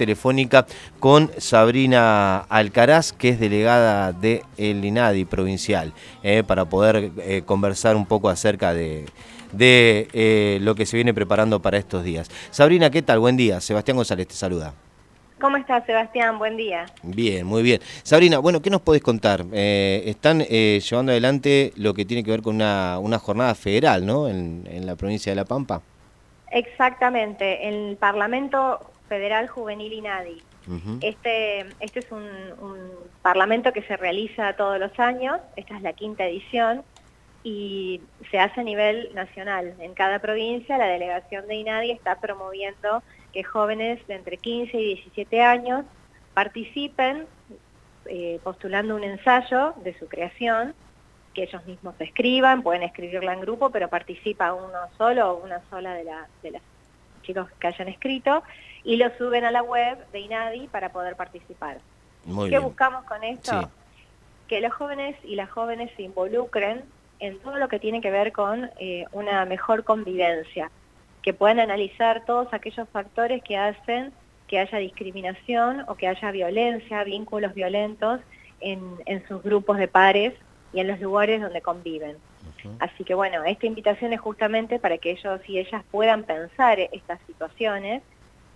telefónica con Sabrina Alcaraz, que es delegada de el INADI provincial, eh, para poder eh, conversar un poco acerca de, de lo que se viene preparando para estos días. Sabrina, ¿qué tal? Buen día. Sebastián González te saluda. ¿Cómo estás, Sebastián? Buen día. Bien, muy bien. Sabrina, bueno, ¿qué nos podés contar? Eh, están eh, llevando adelante lo que tiene que ver con una, una jornada federal, ¿no? En, la provincia de La Pampa. Exactamente, el Parlamento Federal Juvenil INADI. este, este es un, un parlamento que se realiza todos los años, esta es la quinta edición, y se hace a nivel nacional. En cada provincia la delegación de INADI está promoviendo que jóvenes de entre 15 y 17 años participen eh, postulando un ensayo de su creación, que ellos mismos escriban, pueden escribirla en grupo, pero participa uno solo o una sola de, la, de los chicos que hayan escrito, y lo suben a la web de INADI para poder participar. ¿Qué buscamos con esto? Que los jóvenes y las jóvenes se involucren en todo lo que tiene que ver con eh, una mejor convivencia que puedan analizar todos aquellos factores que hacen que haya discriminación o que haya violencia, vínculos violentos en, sus grupos de pares y en los lugares donde conviven. Así que bueno, esta invitación es justamente para que ellos y ellas puedan pensar estas situaciones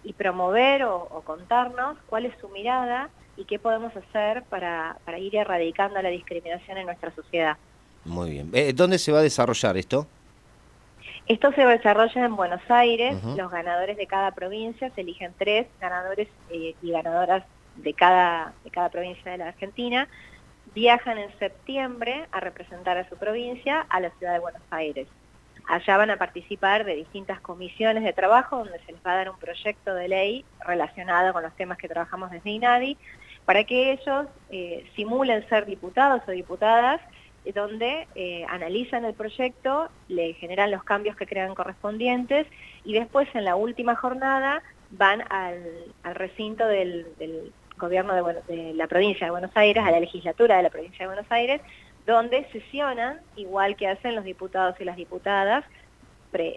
y promover o, contarnos cuál es su mirada y qué podemos hacer para, para, ir erradicando la discriminación en nuestra sociedad. Muy bien. Eh, ¿Dónde se va a desarrollar esto? Esto se desarrolla en Buenos Aires, los ganadores de cada provincia, se eligen tres ganadores eh, y ganadoras de cada, de cada provincia de la Argentina, viajan en septiembre a representar a su provincia a la ciudad de Buenos Aires. Allá van a participar de distintas comisiones de trabajo donde se les va a dar un proyecto de ley relacionado con los temas que trabajamos desde INADI para que ellos eh, simulen ser diputados o diputadas donde eh, analizan el proyecto, le generan los cambios que crean correspondientes y después en la última jornada van al, recinto del, gobierno de, la provincia de Buenos Aires, a la legislatura de la provincia de Buenos Aires, donde sesionan, igual que hacen los diputados y las diputadas,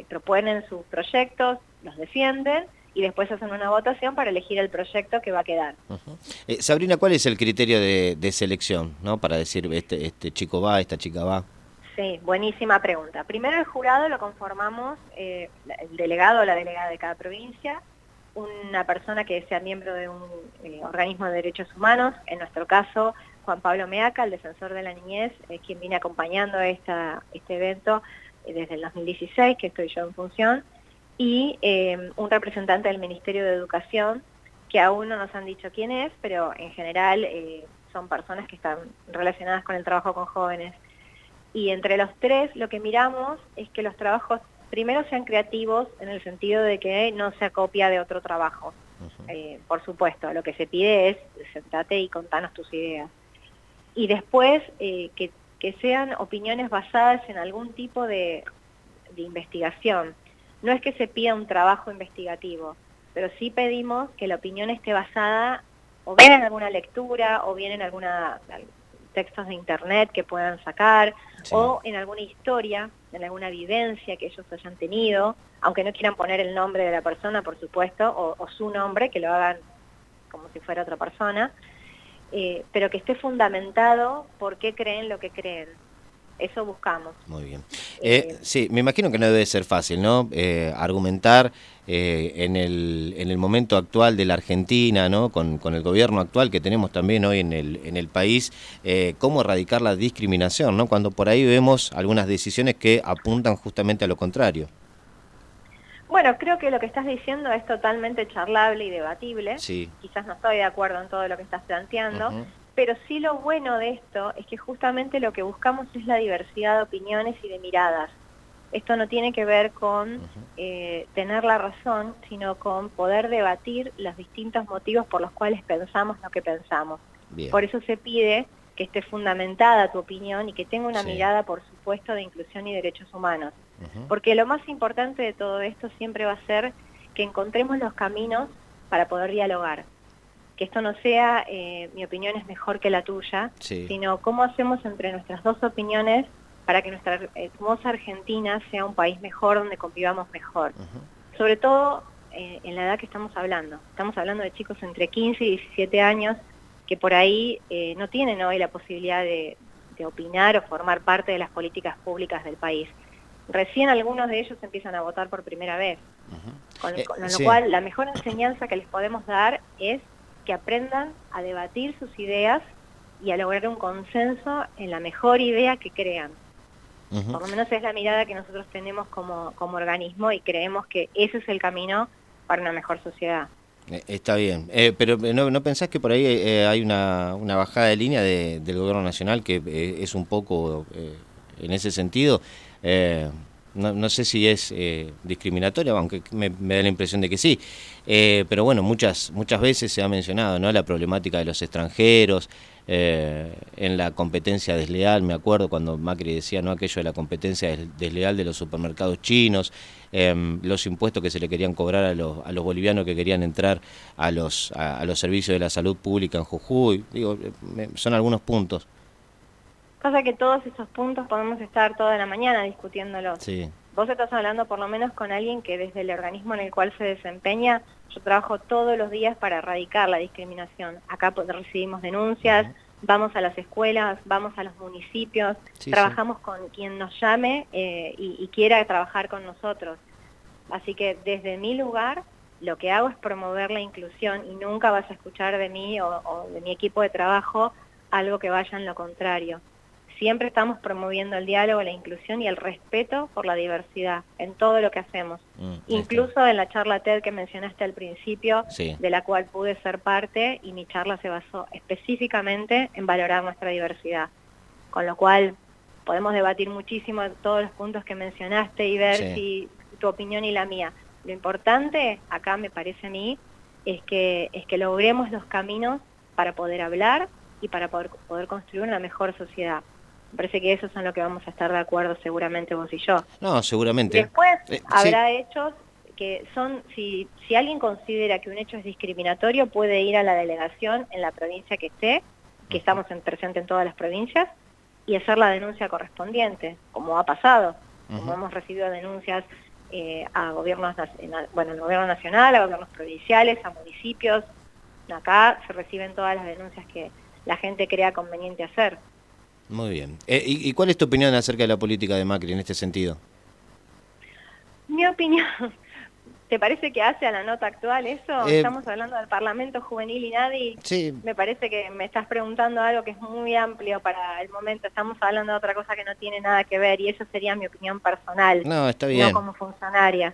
proponen sus proyectos, los defienden y después hacen una votación para elegir el proyecto que va a quedar. Eh, Sabrina, ¿cuál es el criterio de, selección ¿no? para decir este, este chico va, esta chica va? Sí, buenísima pregunta. Primero el jurado lo conformamos eh, el delegado o la delegada de cada provincia, una persona que sea miembro de un eh, organismo de derechos humanos, en nuestro caso Juan Pablo Meaca, el defensor de la niñez, es quien viene acompañando esta, este evento desde el 2016, que estoy yo en función, y em, un representante del Ministerio de Educación, que aún no nos han dicho quién es, pero en general eh, son personas que están relacionadas con el trabajo con jóvenes. Y entre los tres lo que miramos es que los trabajos primero sean creativos en el sentido de que no se acopia de otro trabajo. Eh, por supuesto, lo que se pide es sentate y contanos tus ideas. Y después eh, que, sean opiniones basadas en algún tipo de investigación no es que se pida un trabajo investigativo, pero sí pedimos que la opinión esté basada o bien en alguna lectura o bien en alguna textos de internet que puedan sacar o en alguna historia, en alguna vivencia que ellos hayan tenido, aunque no quieran poner el nombre de la persona, por supuesto, o, su nombre, que lo hagan como si fuera otra persona, eh, pero que esté fundamentado por qué creen lo que creen eso buscamos. Muy bien. Eh, eh, sí, me imagino que no debe ser fácil, ¿no? Eh, argumentar en, el, en el momento actual de la Argentina, ¿no? Con, con, el gobierno actual que tenemos también hoy en el, en el país, cómo erradicar la discriminación, ¿no? Cuando por ahí vemos algunas decisiones que apuntan justamente a lo contrario. Bueno, creo que lo que estás diciendo es totalmente charlable y debatible. Sí. Quizás no estoy de acuerdo en todo lo que estás planteando, pero sí lo bueno de esto es que justamente lo que buscamos es la diversidad de opiniones y de miradas. Esto no tiene que ver con eh, tener la razón, sino con poder debatir los distintos motivos por los cuales pensamos lo que pensamos. Por eso se pide que esté fundamentada tu opinión y que tenga una mirada, por supuesto, de inclusión y derechos humanos. Porque lo más importante de todo esto siempre va a ser que encontremos los caminos para poder dialogar que esto no sea eh, mi opinión es mejor que la tuya, sino cómo hacemos entre nuestras dos opiniones para que nuestra hermosa Argentina sea un país mejor, donde convivamos mejor. Sobre todo eh, en la edad que estamos hablando. Estamos hablando de chicos entre 15 y 17 años que por ahí eh, no tienen hoy la posibilidad de, opinar o formar parte de las políticas públicas del país. Recién algunos de ellos empiezan a votar por primera vez. Con, lo cual, la mejor enseñanza que les podemos dar es que aprendan a debatir sus ideas y a lograr un consenso en la mejor idea que crean. Por lo menos es la mirada que nosotros tenemos como, como organismo y creemos que ese es el camino para una mejor sociedad. Eh, está bien, eh, pero eh, ¿no, ¿no, pensás que por ahí hay una, una, bajada de línea de, del gobierno nacional que es un poco en ese sentido? No, no, sé si es discriminatoria, aunque me, da la impresión de que sí. pero bueno, muchas, muchas veces se ha mencionado ¿no? la problemática de los extranjeros, eh, en la competencia desleal, me acuerdo cuando Macri decía no aquello de la competencia desleal de los supermercados chinos, em, los impuestos que se le querían cobrar a los, a los bolivianos que querían entrar a los, a, los servicios de la salud pública en Jujuy, digo, son algunos puntos. Pasa que todos esos puntos podemos estar toda la mañana discutiéndolos. Sí. Vos estás hablando por lo menos con alguien que desde el organismo en el cual se desempeña yo trabajo todos los días para erradicar la discriminación. Acá recibimos denuncias, vamos a las escuelas, vamos a los municipios, trabajamos con quien nos llame eh, y, quiera trabajar con nosotros. Así que desde mi lugar lo que hago es promover la inclusión y nunca vas a escuchar de mí o de mi equipo de trabajo algo que vaya en lo contrario siempre estamos promoviendo el diálogo, la inclusión y el respeto por la diversidad en todo lo que hacemos. Mm, Incluso en la charla TED que mencionaste al principio, de la cual pude ser parte y mi charla se basó específicamente en valorar nuestra diversidad. Con lo cual podemos debatir muchísimo todos los puntos que mencionaste y ver si tu opinión y la mía. Lo importante acá me parece a mí es que, es que logremos los caminos para poder hablar y para poder, poder construir una mejor sociedad. Me parece que esos son lo que vamos a estar de acuerdo seguramente vos y yo. No, seguramente. Después eh, habrá hechos que son, si, si alguien considera que un hecho es discriminatorio, puede ir a la delegación en la provincia que esté, que estamos en, presente en todas las provincias, y hacer la denuncia correspondiente, como ha pasado, como hemos recibido denuncias eh, a gobiernos, bueno, al gobierno nacional, a gobiernos provinciales, a municipios. Acá se reciben todas las denuncias que la gente crea conveniente hacer. Muy bien. Eh, ¿y, cuál es tu opinión acerca de la política de Macri en este sentido? Mi opinión, ¿te parece que hace a la nota actual eso? Eh, Estamos hablando del Parlamento Juvenil y nadie. Sí. Me parece que me estás preguntando algo que es muy amplio para el momento. Estamos hablando de otra cosa que no tiene nada que ver y eso sería mi opinión personal. No, está bien. No como funcionaria.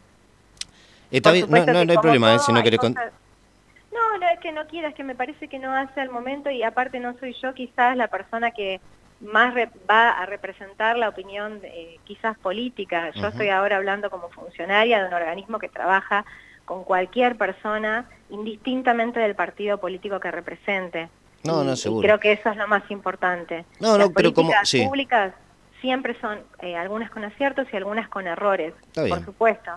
Está bien. No, no, hay problema, ¿eh? si no querés... No, no es que no quieras, que me parece que no hace al momento y aparte no soy yo quizás la persona que más va a representar la opinión eh, quizás política. Yo estoy ahora hablando como funcionaria de un organismo que trabaja con cualquier persona, indistintamente del partido político que represente. No, no, seguro. Y creo que eso es lo más importante. No, Las no, pero como... Sí. públicas siempre son eh, algunas con aciertos y algunas con errores, por supuesto.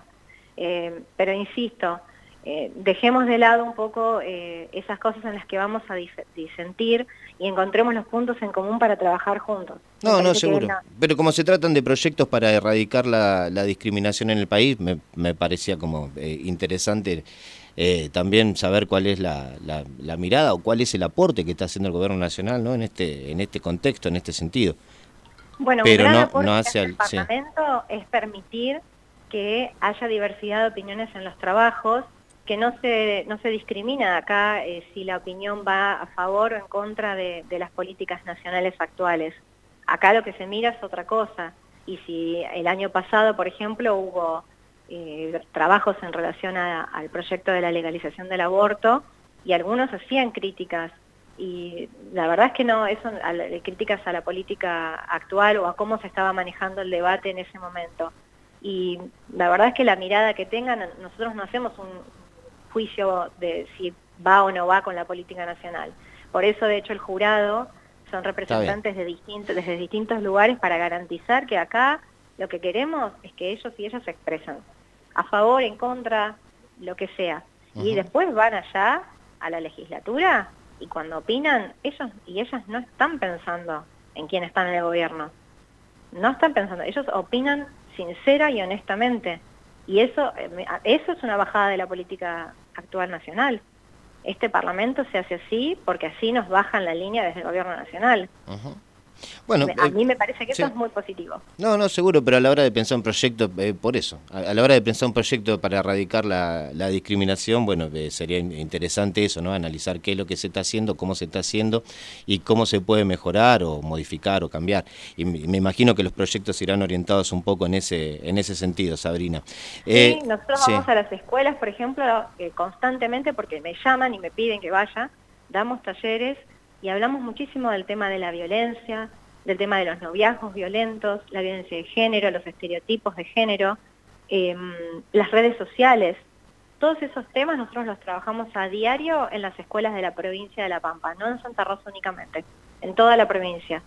Eh, pero insisto, eh, dejemos de lado un poco eh, esas cosas en las que vamos a disentir y encontremos los puntos en común para trabajar juntos. No, no, seguro. Pero como se tratan de proyectos para erradicar la, discriminación en el país, me, parecía como eh, interesante también saber cuál es la, mirada o cuál es el aporte que está haciendo el gobierno nacional ¿no? en, este, en este contexto, en este sentido. Bueno, Pero no, no hace el Parlamento es permitir que haya diversidad de opiniones en los trabajos que no se, no se discrimina acá eh, si la opinión va a favor o en contra de, las políticas nacionales actuales. Acá lo que se mira es otra cosa. Y si el año pasado, por ejemplo, hubo eh, trabajos en relación al proyecto de la legalización del aborto y algunos hacían críticas y la verdad es que no, eso, críticas a la política actual o a cómo se estaba manejando el debate en ese momento. Y la verdad es que la mirada que tengan, nosotros no hacemos un, juicio de si va o no va con la política nacional. Por eso, de hecho, el jurado son representantes de distintos, desde distintos lugares para garantizar que acá lo que queremos es que ellos y ellas se expresan a favor, en contra, lo que sea. Y después van allá a la legislatura y cuando opinan, ellos y ellas no están pensando en quién está en el gobierno. No están pensando, ellos opinan sincera y honestamente Y eso, eh, eso es una bajada de la política actual nacional. Este Parlamento se hace así porque así nos bajan la línea desde el Gobierno Nacional. Bueno, a eh, mí me parece que eso es muy positivo. No, no, seguro, pero a la hora de pensar un proyecto, eh, por eso, a, la hora de pensar un proyecto para erradicar la, discriminación, bueno, eh, sería interesante eso, ¿no? Analizar qué es lo que se está haciendo, cómo se está haciendo y cómo se puede mejorar o modificar o cambiar. Y me, imagino que los proyectos irán orientados un poco en ese, en ese sentido, Sabrina. sí, nosotros vamos a las escuelas, por ejemplo, constantemente porque me llaman y me piden que vaya, damos talleres y hablamos muchísimo del tema de la violencia, del tema de los noviazgos violentos, la violencia de género, los estereotipos de género, em, las redes sociales. Todos esos temas nosotros los trabajamos a diario en las escuelas de la provincia de La Pampa, no en Santa Rosa únicamente, en toda la provincia.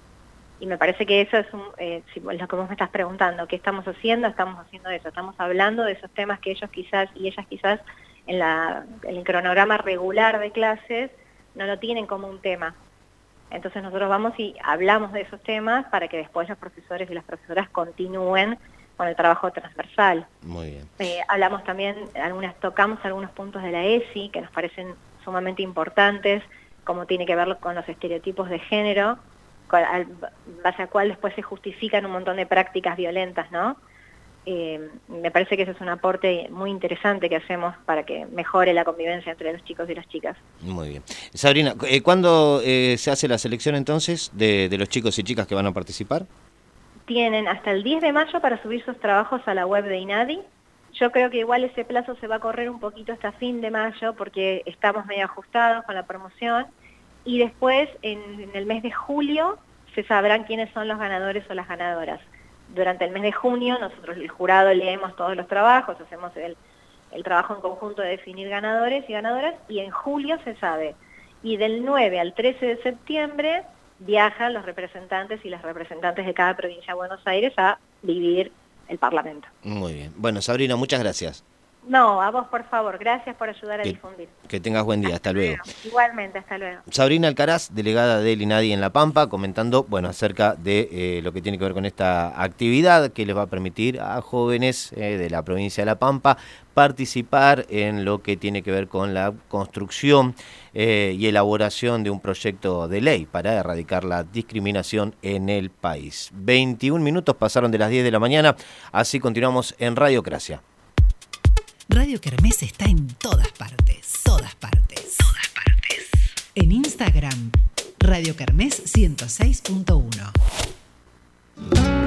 Y me parece que eso es eh, lo que vos me estás preguntando, ¿qué estamos haciendo? Estamos haciendo eso, estamos hablando de esos temas que ellos quizás y ellas quizás en, la, en el cronograma regular de clases no lo tienen como un tema. Entonces nosotros vamos y hablamos de esos temas para que después los profesores y las profesoras continúen con el trabajo transversal. Muy bien. Eh, hablamos también, algunas tocamos algunos puntos de la ESI que nos parecen sumamente importantes, como tiene que ver con los estereotipos de género, base a cual después se justifican un montón de prácticas violentas, ¿no? Eh, me parece que ese es un aporte muy interesante que hacemos para que mejore la convivencia entre los chicos y las chicas. Muy bien. Sabrina, eh, ¿cuándo eh, se hace la selección entonces de, los chicos y chicas que van a participar? Tienen hasta el 10 de mayo para subir sus trabajos a la web de INADI. Yo creo que igual ese plazo se va a correr un poquito hasta fin de mayo porque estamos medio ajustados con la promoción y después en el mes de julio se sabrán quiénes son los ganadores o las ganadoras durante el mes de junio nosotros el jurado leemos todos los trabajos, hacemos el, trabajo en conjunto de definir ganadores y ganadoras y en julio se sabe. Y del 9 al 13 de septiembre viajan los representantes y las representantes de cada provincia de Buenos Aires a vivir el Parlamento. Muy bien. Bueno, Sabrina, muchas gracias. No, a vos por favor, gracias por ayudar a difundir. Que tengas buen día, hasta, luego. Igualmente, hasta luego. Sabrina Alcaraz, delegada del INADI en La Pampa, comentando bueno, acerca de eh, lo que tiene que ver con esta actividad que les va a permitir a jóvenes eh, de la provincia de La Pampa participar en lo que tiene que ver con la construcción eh, y elaboración de un proyecto de ley para erradicar la discriminación en el país. 21 minutos pasaron de las 10 de la mañana, así continuamos en Radiocracia. Radio Kermés está en todas partes, todas partes, todas partes. En Instagram, Radio Kermés 106.1.